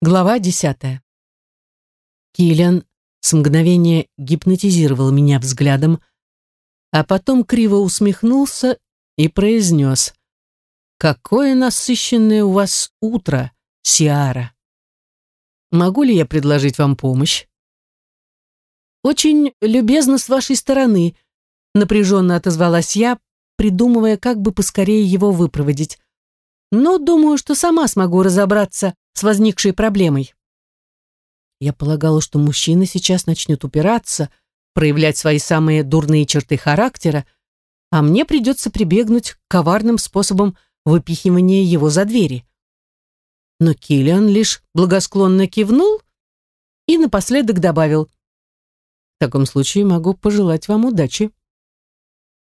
Глава десятая. Киллиан с мгновения гипнотизировал меня взглядом, а потом криво усмехнулся и произнес «Какое насыщенное у вас утро, Сиара! Могу ли я предложить вам помощь?» «Очень любезно с вашей стороны», — напряженно отозвалась я, придумывая, как бы поскорее его выпроводить. «Но думаю, что сама смогу разобраться с возникшей проблемой. Я полагала, что мужчина сейчас начнет упираться, проявлять свои самые дурные черты характера, а мне придется прибегнуть к коварным способам выпихивания его за двери. Но Киллиан лишь благосклонно кивнул и напоследок добавил «В таком случае могу пожелать вам удачи».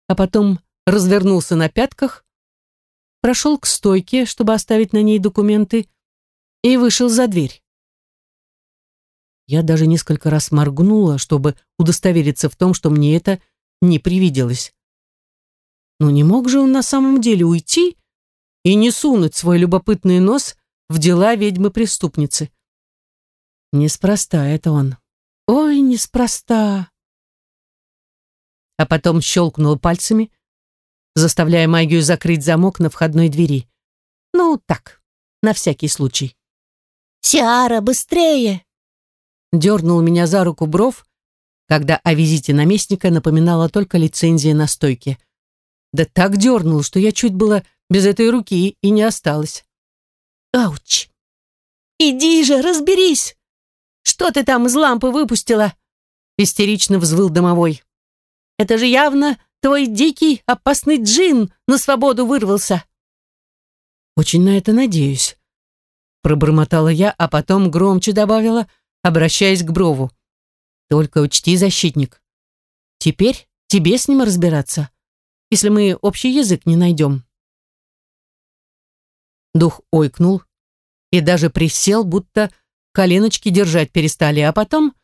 А потом развернулся на пятках, прошел к стойке, чтобы оставить на ней документы, и вышел за дверь. Я даже несколько раз моргнула, чтобы удостовериться в том, что мне это не привиделось. Но не мог же он на самом деле уйти и не сунуть свой любопытный нос в дела ведьмы-преступницы. Неспроста это он. Ой, неспроста. А потом щелкнул пальцами, заставляя магию закрыть замок на входной двери. Ну, так, на всякий случай. Сиара, быстрее!» Дернул меня за руку бров, когда о визите наместника напоминала только лицензия на стойке. Да так дернул, что я чуть было без этой руки и не осталась. «Ауч! Иди же, разберись! Что ты там из лампы выпустила?» Истерично взвыл домовой. «Это же явно твой дикий, опасный джин на свободу вырвался!» «Очень на это надеюсь», Пробормотала я, а потом громче добавила, обращаясь к Брову. «Только учти, защитник. Теперь тебе с ним разбираться, если мы общий язык не найдем». Дух ойкнул и даже присел, будто коленочки держать перестали, а потом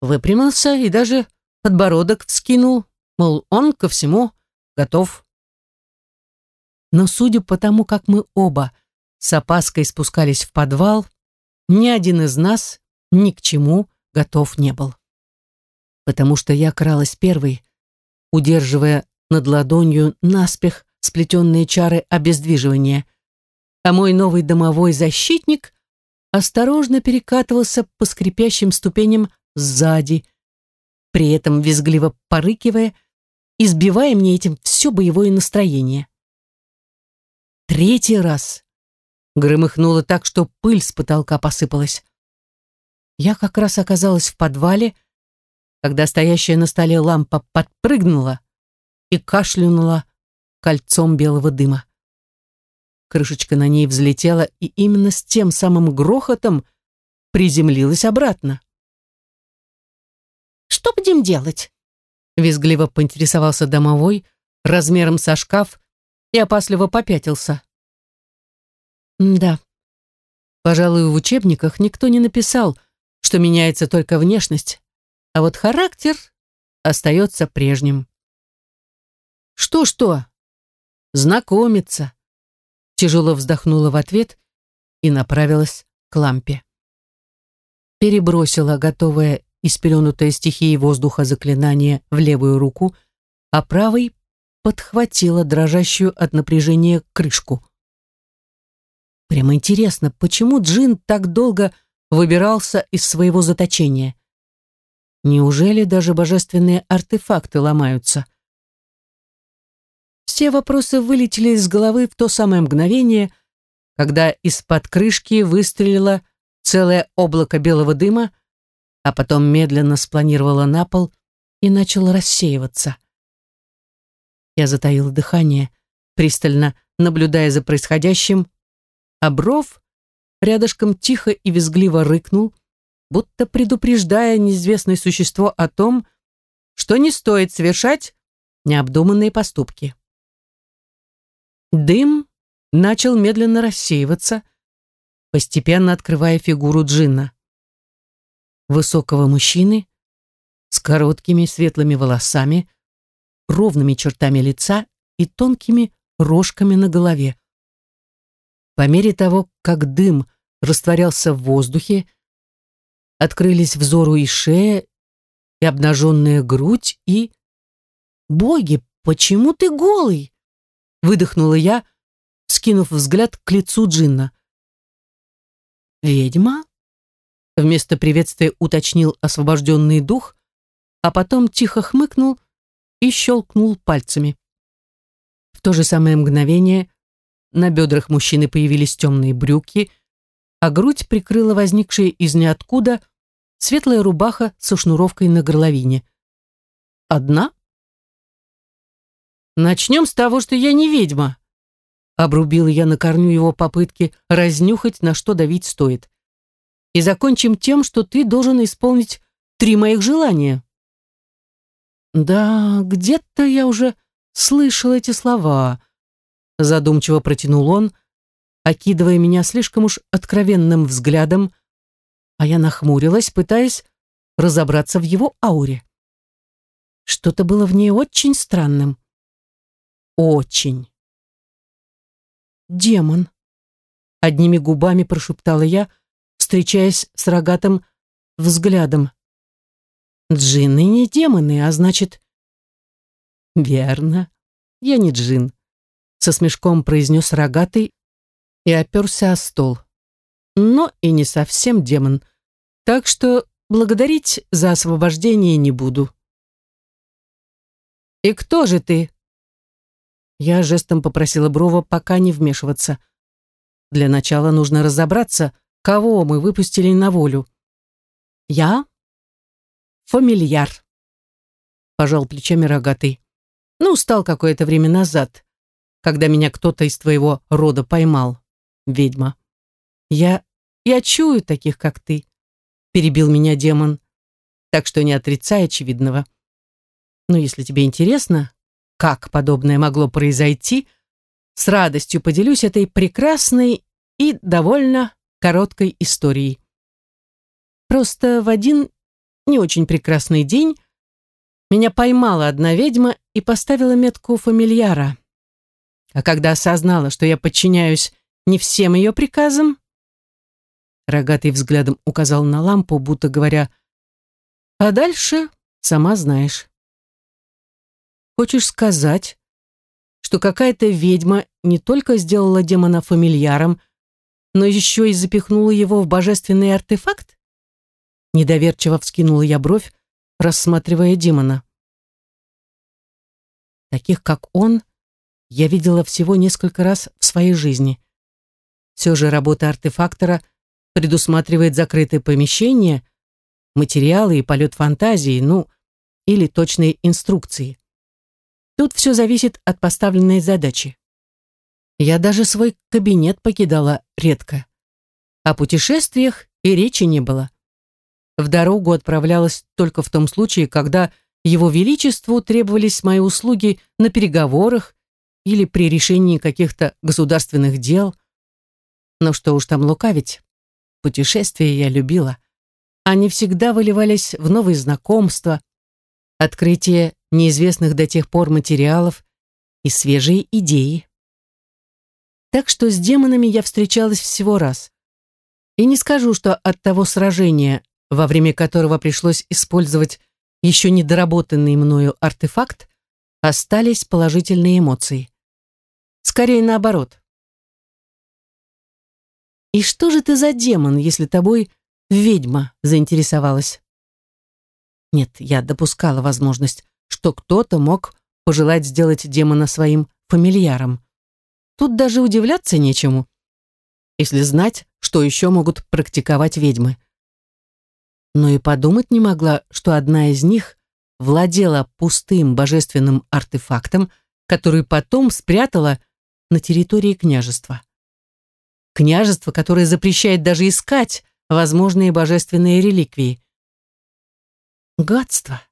выпрямился и даже подбородок вскинул, мол, он ко всему готов. Но судя по тому, как мы оба с опаской спускались в подвал, ни один из нас ни к чему готов не был. Потому что я кралась первой, удерживая над ладонью наспех сплетенные чары обездвиживания, а мой новый домовой защитник осторожно перекатывался по скрипящим ступеням сзади, при этом визгливо порыкивая, избивая мне этим все боевое настроение. Третий раз Громыхнуло так, что пыль с потолка посыпалась. Я как раз оказалась в подвале, когда стоящая на столе лампа подпрыгнула и кашлянула кольцом белого дыма. Крышечка на ней взлетела и именно с тем самым грохотом приземлилась обратно. «Что будем делать?» — визгливо поинтересовался домовой размером со шкаф и опасливо попятился. Да. Пожалуй, в учебниках никто не написал, что меняется только внешность, а вот характер остается прежним. «Что-что?» «Знакомиться», — тяжело вздохнула в ответ и направилась к лампе. Перебросила готовое испеленутое стихией воздуха заклинание в левую руку, а правой подхватила дрожащую от напряжения крышку. Прямо интересно, почему Джин так долго выбирался из своего заточения? Неужели даже божественные артефакты ломаются? Все вопросы вылетели из головы в то самое мгновение, когда из-под крышки выстрелило целое облако белого дыма, а потом медленно спланировало на пол и начало рассеиваться. Я затаил дыхание, пристально наблюдая за происходящим а Бров рядышком тихо и визгливо рыкнул, будто предупреждая неизвестное существо о том, что не стоит совершать необдуманные поступки. Дым начал медленно рассеиваться, постепенно открывая фигуру Джинна. Высокого мужчины с короткими светлыми волосами, ровными чертами лица и тонкими рожками на голове. По мере того, как дым растворялся в воздухе, открылись взору и шея, и обнаженная грудь, и... «Боги, почему ты голый?» — выдохнула я, скинув взгляд к лицу Джинна. «Ведьма?» — вместо приветствия уточнил освобожденный дух, а потом тихо хмыкнул и щелкнул пальцами. В то же самое мгновение на бедрах мужчины появились темные брюки, а грудь прикрыла возникшая из ниоткуда светлая рубаха со шнуровкой на горловине. «Одна?» «Начнем с того, что я не ведьма», — обрубила я на корню его попытки разнюхать, на что давить стоит. «И закончим тем, что ты должен исполнить три моих желания». «Да, где-то я уже слышал эти слова», задумчиво протянул он, окидывая меня слишком уж откровенным взглядом, а я нахмурилась, пытаясь разобраться в его ауре. Что-то было в ней очень странным. Очень. «Демон», — одними губами прошептала я, встречаясь с рогатым взглядом. «Джинны не демоны, а значит...» «Верно, я не джин», со смешком произнес рогатый и оперся о стол. Но и не совсем демон, так что благодарить за освобождение не буду. «И кто же ты?» Я жестом попросила Брова пока не вмешиваться. Для начала нужно разобраться, кого мы выпустили на волю. «Я?» «Фамильяр», — пожал плечами рогатый. «Ну, стал какое-то время назад когда меня кто-то из твоего рода поймал, ведьма. Я... я чую таких, как ты, перебил меня демон, так что не отрицай очевидного. Но если тебе интересно, как подобное могло произойти, с радостью поделюсь этой прекрасной и довольно короткой историей. Просто в один не очень прекрасный день меня поймала одна ведьма и поставила метку фамильяра. А когда осознала, что я подчиняюсь не всем ее приказам, Рогатый взглядом указал на лампу, будто говоря, «А дальше сама знаешь». «Хочешь сказать, что какая-то ведьма не только сделала демона фамильяром, но еще и запихнула его в божественный артефакт?» Недоверчиво вскинула я бровь, рассматривая демона. Таких, как он, я видела всего несколько раз в своей жизни. Все же работа артефактора предусматривает закрытые помещения, материалы и полет фантазии, ну, или точные инструкции. Тут все зависит от поставленной задачи. Я даже свой кабинет покидала редко. О путешествиях и речи не было. В дорогу отправлялась только в том случае, когда Его Величеству требовались мои услуги на переговорах или при решении каких-то государственных дел. Но что уж там лукавить, путешествия я любила. Они всегда выливались в новые знакомства, открытие неизвестных до тех пор материалов и свежие идеи. Так что с демонами я встречалась всего раз. И не скажу, что от того сражения, во время которого пришлось использовать еще недоработанный мною артефакт, остались положительные эмоции. Скорее наоборот. «И что же ты за демон, если тобой ведьма заинтересовалась?» Нет, я допускала возможность, что кто-то мог пожелать сделать демона своим фамильяром. Тут даже удивляться нечему, если знать, что еще могут практиковать ведьмы. Но и подумать не могла, что одна из них владела пустым божественным артефактом, который потом спрятала на территории княжества. Княжество, которое запрещает даже искать возможные божественные реликвии. Гадство.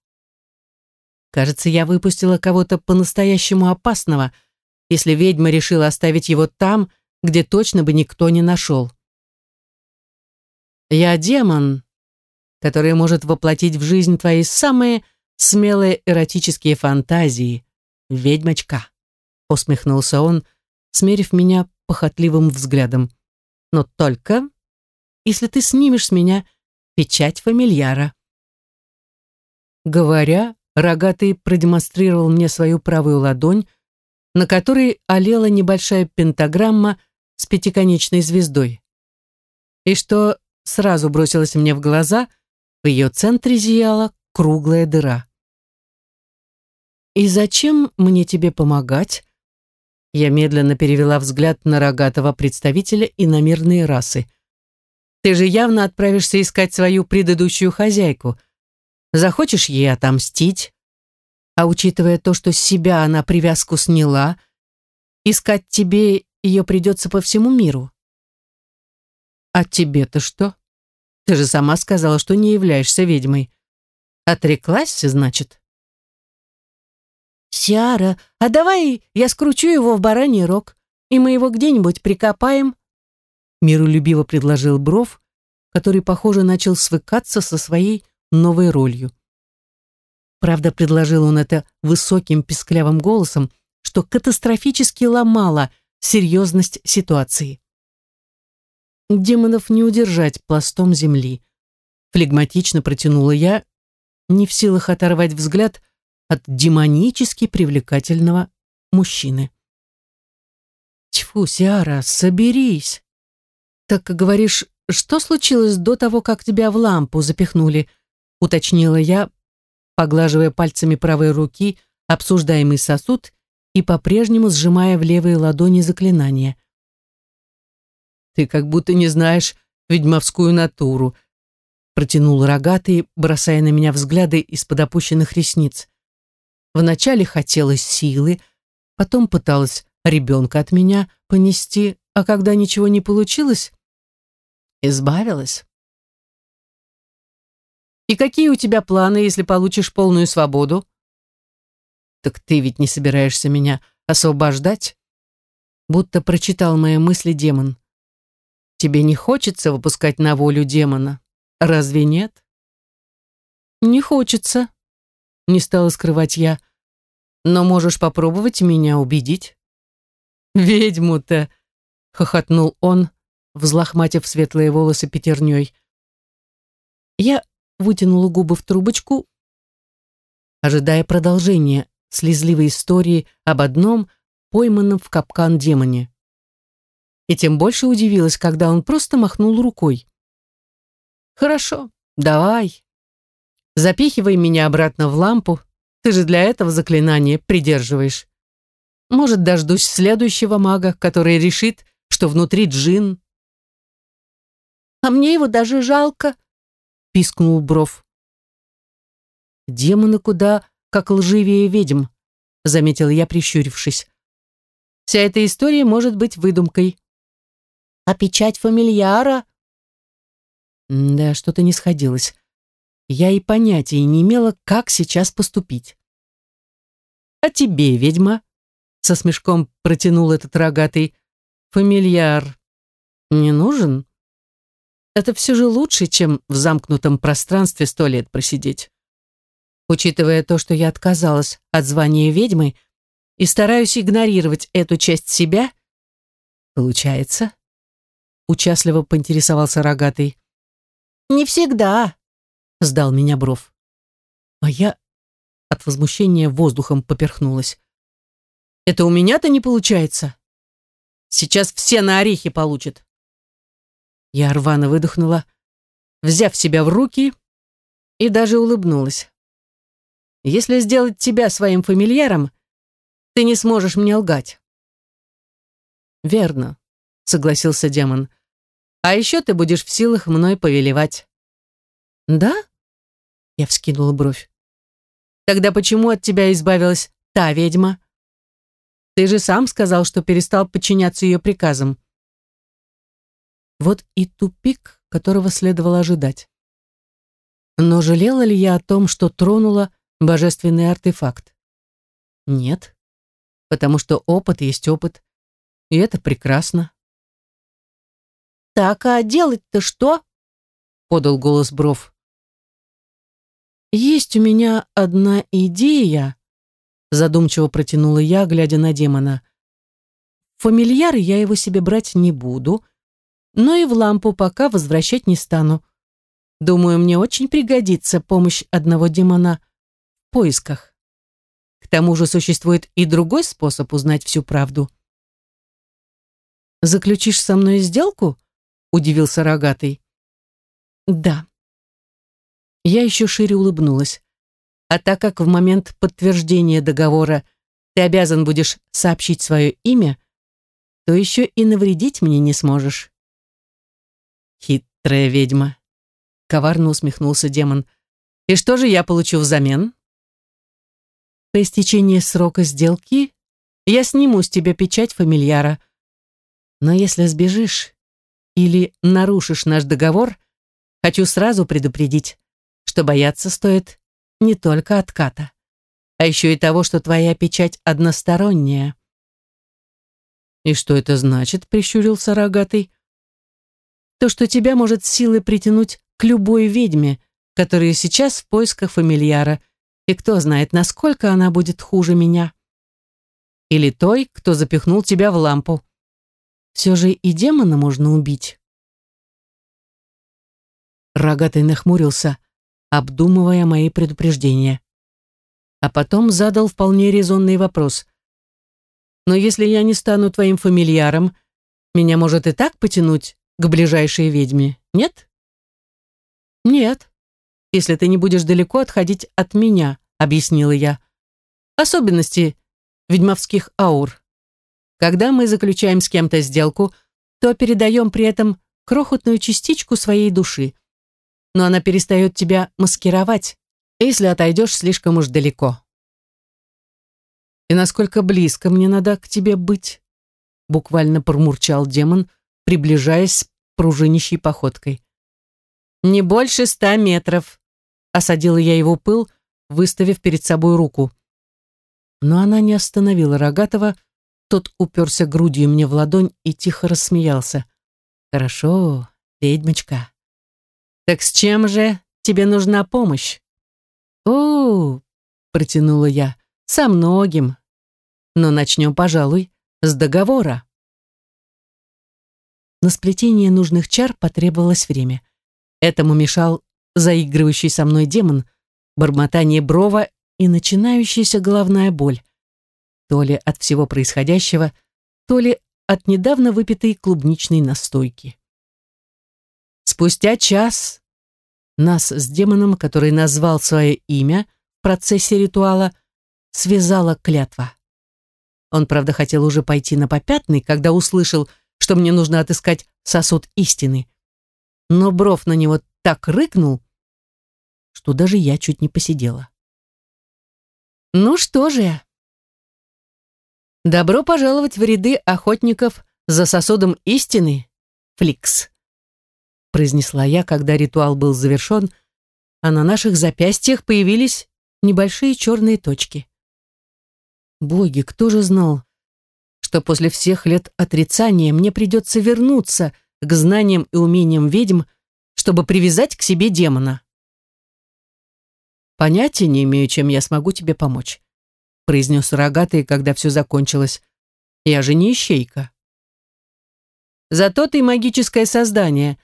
Кажется, я выпустила кого-то по-настоящему опасного, если ведьма решила оставить его там, где точно бы никто не нашел. Я демон, который может воплотить в жизнь твои самые смелые эротические фантазии, ведьмочка, усмехнулся он, — смерив меня похотливым взглядом. «Но только, если ты снимешь с меня печать фамильяра». Говоря, рогатый продемонстрировал мне свою правую ладонь, на которой олела небольшая пентаграмма с пятиконечной звездой. И что сразу бросилось мне в глаза, в ее центре зияла круглая дыра. «И зачем мне тебе помогать?» Я медленно перевела взгляд на рогатого представителя иномирной расы. «Ты же явно отправишься искать свою предыдущую хозяйку. Захочешь ей отомстить? А учитывая то, что с себя она привязку сняла, искать тебе ее придется по всему миру». «А тебе-то что? Ты же сама сказала, что не являешься ведьмой. Отреклась, значит?» «Сиара, а давай я скручу его в бараний рог, и мы его где-нибудь прикопаем?» Миролюбиво предложил Бров, который, похоже, начал свыкаться со своей новой ролью. Правда, предложил он это высоким писклявым голосом, что катастрофически ломало серьезность ситуации. «Демонов не удержать пластом земли», флегматично протянула я, не в силах оторвать взгляд от демонически привлекательного мужчины. Тьфу, Сиара, соберись. Так говоришь, что случилось до того, как тебя в лампу запихнули? Уточнила я, поглаживая пальцами правой руки обсуждаемый сосуд и по-прежнему сжимая в левой ладони заклинание. «Ты как будто не знаешь ведьмовскую натуру», протянул рогатый, бросая на меня взгляды из-под опущенных ресниц. Вначале хотелось силы, потом пыталась ребенка от меня понести, а когда ничего не получилось, избавилась. «И какие у тебя планы, если получишь полную свободу?» «Так ты ведь не собираешься меня освобождать?» Будто прочитал мои мысли демон. «Тебе не хочется выпускать на волю демона? Разве нет?» «Не хочется», — не стала скрывать я но можешь попробовать меня убедить». «Ведьму-то!» — хохотнул он, взлохматив светлые волосы пятерней. Я вытянула губы в трубочку, ожидая продолжения слезливой истории об одном пойманном в капкан демоне. И тем больше удивилась, когда он просто махнул рукой. «Хорошо, давай. Запихивай меня обратно в лампу, ты же для этого заклинание придерживаешь. Может, дождусь следующего мага, который решит, что внутри джин. А мне его даже жалко, пискнул Бров. Демоны куда как лживее ведьм, заметил я, прищурившись. Вся эта история может быть выдумкой. А печать фамильяра? Да, что-то не сходилось я и понятия не имела, как сейчас поступить. «А тебе, ведьма?» — со смешком протянул этот рогатый. «Фамильяр не нужен?» «Это все же лучше, чем в замкнутом пространстве сто лет просидеть». Учитывая то, что я отказалась от звания ведьмы и стараюсь игнорировать эту часть себя, получается? Участливо поинтересовался рогатый. Не всегда, сдал меня Бров. А я от возмущения воздухом поперхнулась. Это у меня-то не получается. Сейчас все на орехи получат. Я рвано выдохнула, взяв себя в руки и даже улыбнулась. Если сделать тебя своим фамильяром, ты не сможешь мне лгать. Верно, согласился демон. А еще ты будешь в силах мной повелевать. Да? Я вскинула бровь. Тогда почему от тебя избавилась та ведьма? Ты же сам сказал, что перестал подчиняться ее приказам. Вот и тупик, которого следовало ожидать. Но жалела ли я о том, что тронула божественный артефакт? Нет, потому что опыт есть опыт, и это прекрасно. «Так, а делать-то что?» — подал голос Бров. «Есть у меня одна идея», — задумчиво протянула я, глядя на демона. «Фамильяр я его себе брать не буду, но и в лампу пока возвращать не стану. Думаю, мне очень пригодится помощь одного демона в поисках. К тому же существует и другой способ узнать всю правду». «Заключишь со мной сделку?» — удивился рогатый. «Да», я еще шире улыбнулась. А так как в момент подтверждения договора ты обязан будешь сообщить свое имя, то еще и навредить мне не сможешь. Хитрая ведьма. Коварно усмехнулся демон. И что же я получу взамен? По истечении срока сделки я сниму с тебя печать фамильяра. Но если сбежишь или нарушишь наш договор, хочу сразу предупредить, что бояться стоит не только отката, а еще и того, что твоя печать односторонняя. «И что это значит?» — прищурился рогатый. «То, что тебя может силой притянуть к любой ведьме, которая сейчас в поисках фамильяра, и кто знает, насколько она будет хуже меня. Или той, кто запихнул тебя в лампу. Все же и демона можно убить». Рогатый нахмурился, обдумывая мои предупреждения. А потом задал вполне резонный вопрос. «Но если я не стану твоим фамильяром, меня может и так потянуть к ближайшей ведьме, нет?» «Нет, если ты не будешь далеко отходить от меня», — объяснила я. «Особенности ведьмовских аур. Когда мы заключаем с кем-то сделку, то передаем при этом крохотную частичку своей души — но она перестает тебя маскировать, если отойдешь слишком уж далеко. «И насколько близко мне надо к тебе быть?» буквально промурчал демон, приближаясь пружинищей походкой. «Не больше ста метров», — осадила я его пыл, выставив перед собой руку. Но она не остановила Рогатова, тот уперся грудью мне в ладонь и тихо рассмеялся. «Хорошо, ведьмочка». «Так с чем же тебе нужна помощь?» О, протянула я. «Со многим. Но начнем, пожалуй, с договора». На сплетение нужных чар потребовалось время. Этому мешал заигрывающий со мной демон, бормотание брова и начинающаяся головная боль. То ли от всего происходящего, то ли от недавно выпитой клубничной настойки. Спустя час нас с демоном, который назвал свое имя в процессе ритуала, связала клятва. Он, правда, хотел уже пойти на попятный, когда услышал, что мне нужно отыскать сосуд истины. Но Бров на него так рыкнул, что даже я чуть не посидела. «Ну что же?» «Добро пожаловать в ряды охотников за сосудом истины, Фликс», произнесла я, когда ритуал был завершен, а на наших запястьях появились небольшие черные точки. Боги, кто же знал, что после всех лет отрицания мне придется вернуться к знаниям и умениям ведьм, чтобы привязать к себе демона? «Понятия не имею, чем я смогу тебе помочь», произнес рогатый, когда все закончилось. «Я же не ищейка». «Зато ты магическое создание»,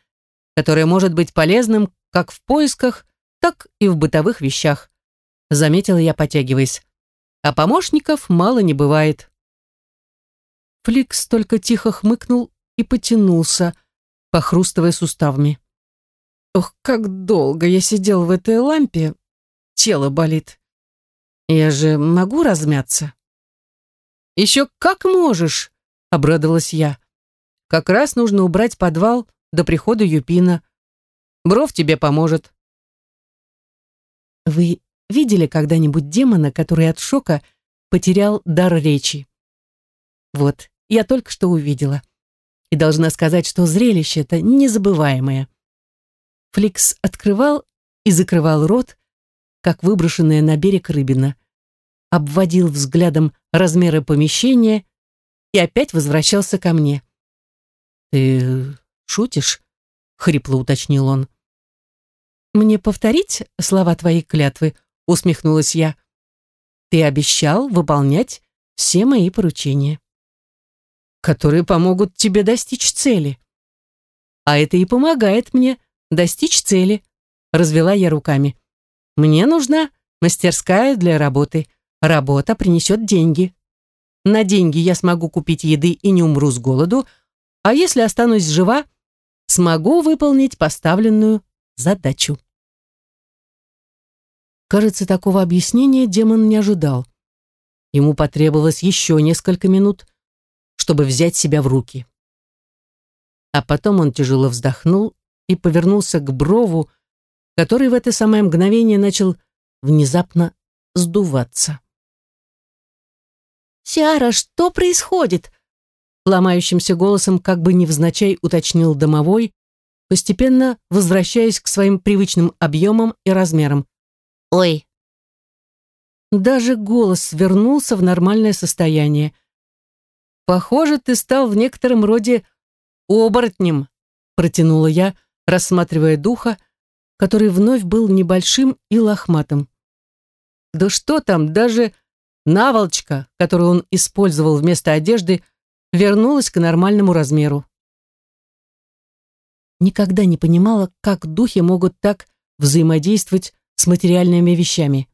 которое может быть полезным как в поисках, так и в бытовых вещах. Заметила я, потягиваясь. А помощников мало не бывает. Фликс только тихо хмыкнул и потянулся, похрустывая суставами. Ох, как долго я сидел в этой лампе. Тело болит. Я же могу размяться? Еще как можешь, обрадовалась я. Как раз нужно убрать подвал до прихода Юпина. Бров тебе поможет. Вы видели когда-нибудь демона, который от шока потерял дар речи? Вот, я только что увидела. И должна сказать, что зрелище это незабываемое. Фликс открывал и закрывал рот, как выброшенная на берег рыбина. Обводил взглядом размеры помещения и опять возвращался ко мне. «Ты шутишь?» — хрипло уточнил он. «Мне повторить слова твоей клятвы?» — усмехнулась я. «Ты обещал выполнять все мои поручения» которые помогут тебе достичь цели. А это и помогает мне достичь цели, развела я руками. Мне нужна мастерская для работы. Работа принесет деньги. На деньги я смогу купить еды и не умру с голоду, а если останусь жива, смогу выполнить поставленную задачу. Кажется, такого объяснения демон не ожидал. Ему потребовалось еще несколько минут, чтобы взять себя в руки. А потом он тяжело вздохнул и повернулся к брову, который в это самое мгновение начал внезапно сдуваться. «Сиара, что происходит?» ломающимся голосом как бы невзначай уточнил домовой, постепенно возвращаясь к своим привычным объемам и размерам. «Ой!» Даже голос вернулся в нормальное состояние. «Похоже, ты стал в некотором роде оборотнем», протянула я, рассматривая духа, который вновь был небольшим и лохматым. «Да что там, даже наволочка, которую он использовал вместо одежды, — вернулась к нормальному размеру. Никогда не понимала, как духи могут так взаимодействовать с материальными вещами.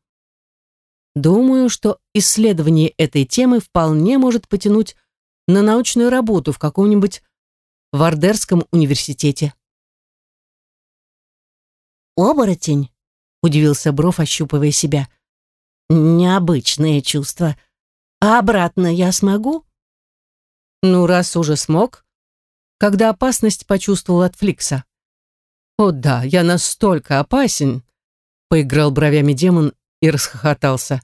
Думаю, что исследование этой темы вполне может потянуть на научную работу в каком-нибудь Вардерском университете. «Оборотень?» — удивился Бров, ощупывая себя. «Необычное чувство. А обратно я смогу?» Ну, раз уже смог, когда опасность почувствовал от Фликса. «О да, я настолько опасен!» Поиграл бровями демон и расхохотался.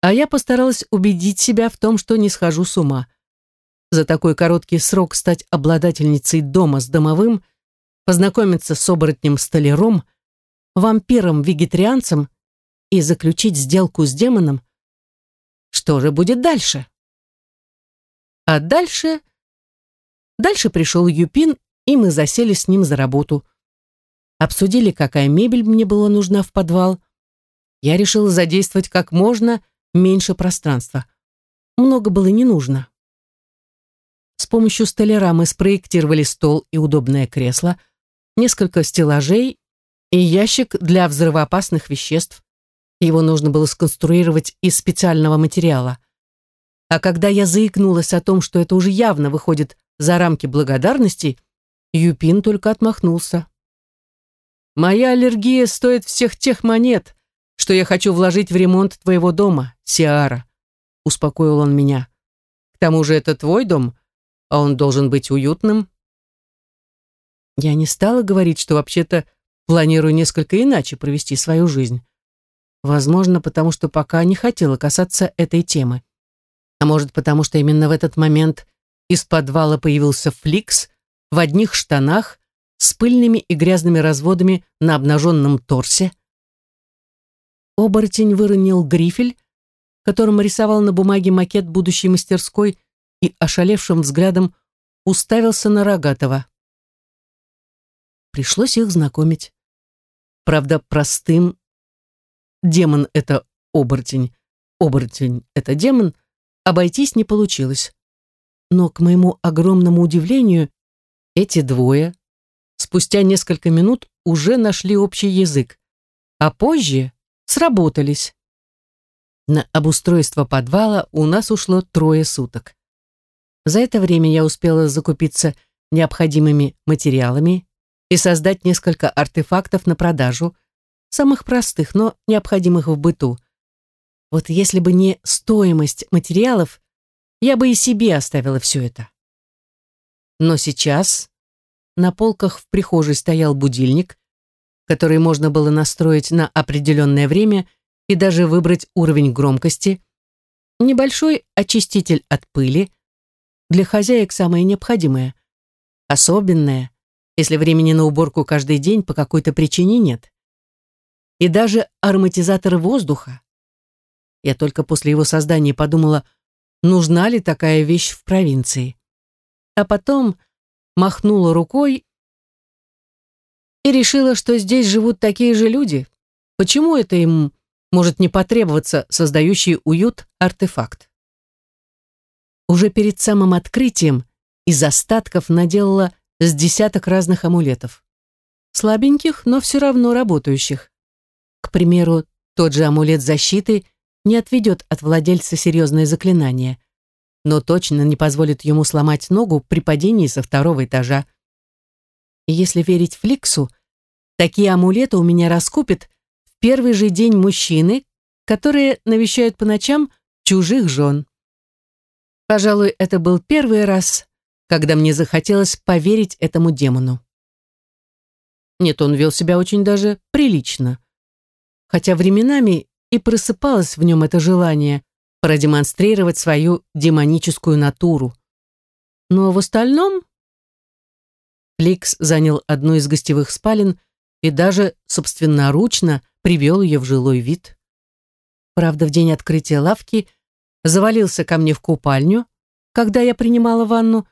А я постаралась убедить себя в том, что не схожу с ума. За такой короткий срок стать обладательницей дома с домовым, познакомиться с оборотнем-столяром, вампиром-вегетарианцем и заключить сделку с демоном. Что же будет дальше? А дальше... Дальше пришел Юпин, и мы засели с ним за работу. Обсудили, какая мебель мне была нужна в подвал. Я решила задействовать как можно меньше пространства. Много было не нужно. С помощью столяра мы спроектировали стол и удобное кресло, несколько стеллажей и ящик для взрывоопасных веществ. Его нужно было сконструировать из специального материала. А когда я заикнулась о том, что это уже явно выходит за рамки благодарности, Юпин только отмахнулся. «Моя аллергия стоит всех тех монет, что я хочу вложить в ремонт твоего дома, Сиара», — успокоил он меня. «К тому же это твой дом, а он должен быть уютным». Я не стала говорить, что вообще-то планирую несколько иначе провести свою жизнь. Возможно, потому что пока не хотела касаться этой темы. А может, потому что именно в этот момент из подвала появился Фликс в одних штанах с пыльными и грязными разводами на обнаженном торсе? Оборотень выронил грифель, которым рисовал на бумаге макет будущей мастерской и ошалевшим взглядом уставился на Рогатова. Пришлось их знакомить. Правда, простым. Демон — это оборотень, оборотень — это демон — обойтись не получилось. Но, к моему огромному удивлению, эти двое спустя несколько минут уже нашли общий язык, а позже сработались. На обустройство подвала у нас ушло трое суток. За это время я успела закупиться необходимыми материалами и создать несколько артефактов на продажу, самых простых, но необходимых в быту. Вот если бы не стоимость материалов, я бы и себе оставила все это. Но сейчас на полках в прихожей стоял будильник, который можно было настроить на определенное время и даже выбрать уровень громкости, небольшой очиститель от пыли, для хозяек самое необходимое, особенное, если времени на уборку каждый день по какой-то причине нет, и даже ароматизатор воздуха, я только после его создания подумала, нужна ли такая вещь в провинции. А потом махнула рукой и решила, что здесь живут такие же люди. Почему это им может не потребоваться создающий уют артефакт? Уже перед самым открытием из остатков наделала с десяток разных амулетов. Слабеньких, но все равно работающих. К примеру, тот же амулет защиты не отведет от владельца серьезное заклинание, но точно не позволит ему сломать ногу при падении со второго этажа. И если верить Фликсу, такие амулеты у меня раскупят в первый же день мужчины, которые навещают по ночам чужих жен. Пожалуй, это был первый раз, когда мне захотелось поверить этому демону. Нет, он вел себя очень даже прилично. Хотя временами и просыпалось в нем это желание продемонстрировать свою демоническую натуру. Но в остальном... Пликс занял одну из гостевых спален и даже собственноручно привел ее в жилой вид. Правда, в день открытия лавки завалился ко мне в купальню, когда я принимала ванну,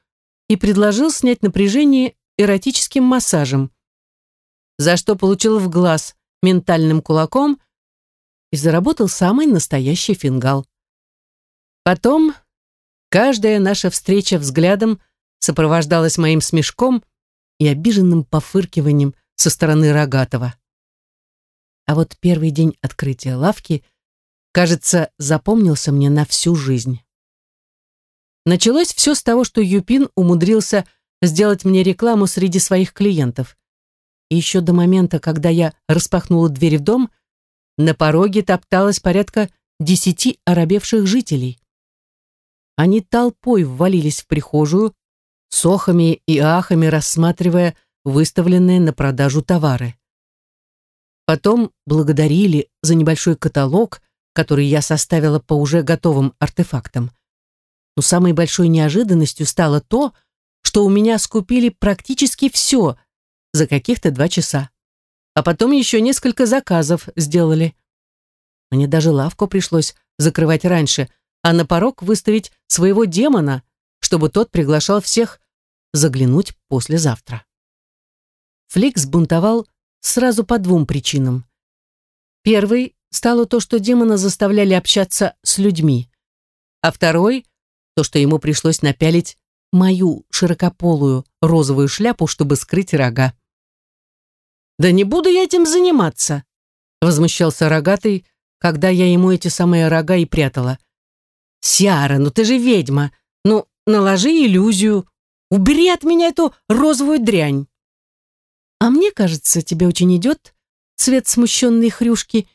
и предложил снять напряжение эротическим массажем, за что получил в глаз ментальным кулаком и заработал самый настоящий фингал. Потом каждая наша встреча взглядом сопровождалась моим смешком и обиженным пофыркиванием со стороны Рогатова. А вот первый день открытия лавки, кажется, запомнился мне на всю жизнь. Началось все с того, что Юпин умудрился сделать мне рекламу среди своих клиентов. И еще до момента, когда я распахнула дверь в дом – на пороге топталось порядка десяти оробевших жителей. Они толпой ввалились в прихожую, сохами и ахами рассматривая выставленные на продажу товары. Потом благодарили за небольшой каталог, который я составила по уже готовым артефактам. Но самой большой неожиданностью стало то, что у меня скупили практически все за каких-то два часа а потом еще несколько заказов сделали. Мне даже лавку пришлось закрывать раньше, а на порог выставить своего демона, чтобы тот приглашал всех заглянуть послезавтра. Флик бунтовал сразу по двум причинам. Первый стало то, что демона заставляли общаться с людьми, а второй — то, что ему пришлось напялить мою широкополую розовую шляпу, чтобы скрыть рога. Да не буду я этим заниматься, возмущался рогатый, когда я ему эти самые рога и прятала. Сиара, ну ты же ведьма. Ну, наложи иллюзию. Убери от меня эту розовую дрянь. А мне кажется, тебе очень идет цвет смущенной хрюшки.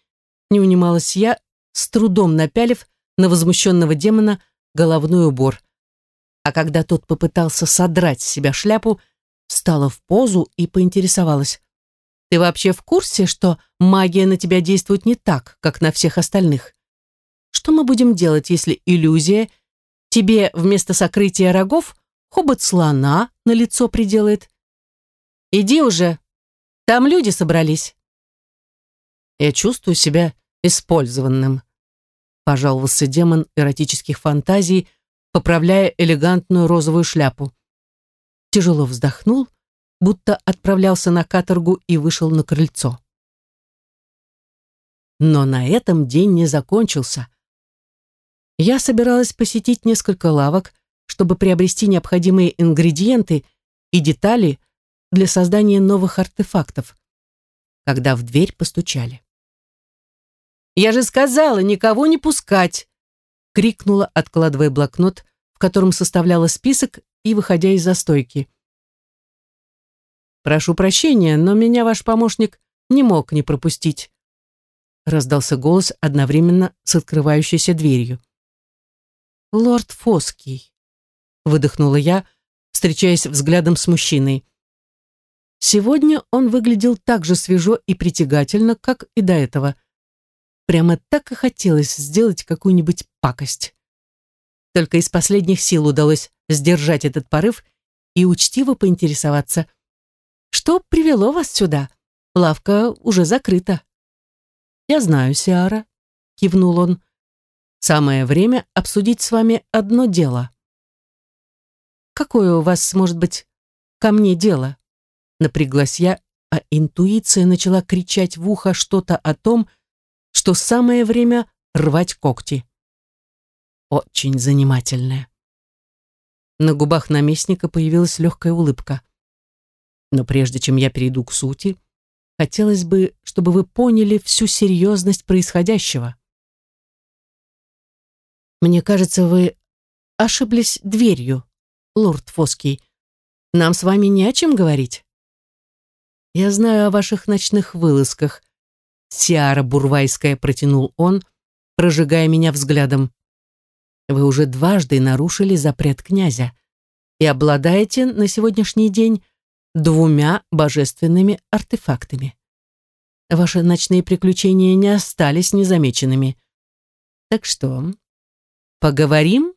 Не унималась я, с трудом напялив на возмущенного демона головной убор. А когда тот попытался содрать с себя шляпу, встала в позу и поинтересовалась. Ты вообще в курсе, что магия на тебя действует не так, как на всех остальных? Что мы будем делать, если иллюзия тебе вместо сокрытия рогов хобот слона на лицо приделает? Иди уже, там люди собрались. Я чувствую себя использованным, пожаловался демон эротических фантазий, поправляя элегантную розовую шляпу. Тяжело вздохнул, будто отправлялся на каторгу и вышел на крыльцо. Но на этом день не закончился. Я собиралась посетить несколько лавок, чтобы приобрести необходимые ингредиенты и детали для создания новых артефактов, когда в дверь постучали. «Я же сказала, никого не пускать!» — крикнула, откладывая блокнот, в котором составляла список и выходя из застойки. стойки. «Прошу прощения, но меня ваш помощник не мог не пропустить», раздался голос одновременно с открывающейся дверью. «Лорд Фоский», — выдохнула я, встречаясь взглядом с мужчиной. Сегодня он выглядел так же свежо и притягательно, как и до этого. Прямо так и хотелось сделать какую-нибудь пакость. Только из последних сил удалось сдержать этот порыв и учтиво поинтересоваться — что привело вас сюда? Лавка уже закрыта». «Я знаю, Сиара», — кивнул он. «Самое время обсудить с вами одно дело». «Какое у вас, может быть, ко мне дело?» Напряглась я, а интуиция начала кричать в ухо что-то о том, что самое время рвать когти. Очень занимательное. На губах наместника появилась легкая улыбка. Но прежде чем я перейду к сути, хотелось бы, чтобы вы поняли всю серьезность происходящего. Мне кажется, вы ошиблись дверью, лорд Фоский. Нам с вами не о чем говорить. Я знаю о ваших ночных вылазках. Сиара Бурвайская протянул он, прожигая меня взглядом. Вы уже дважды нарушили запрет князя и обладаете на сегодняшний день двумя божественными артефактами. Ваши ночные приключения не остались незамеченными. Так что, поговорим?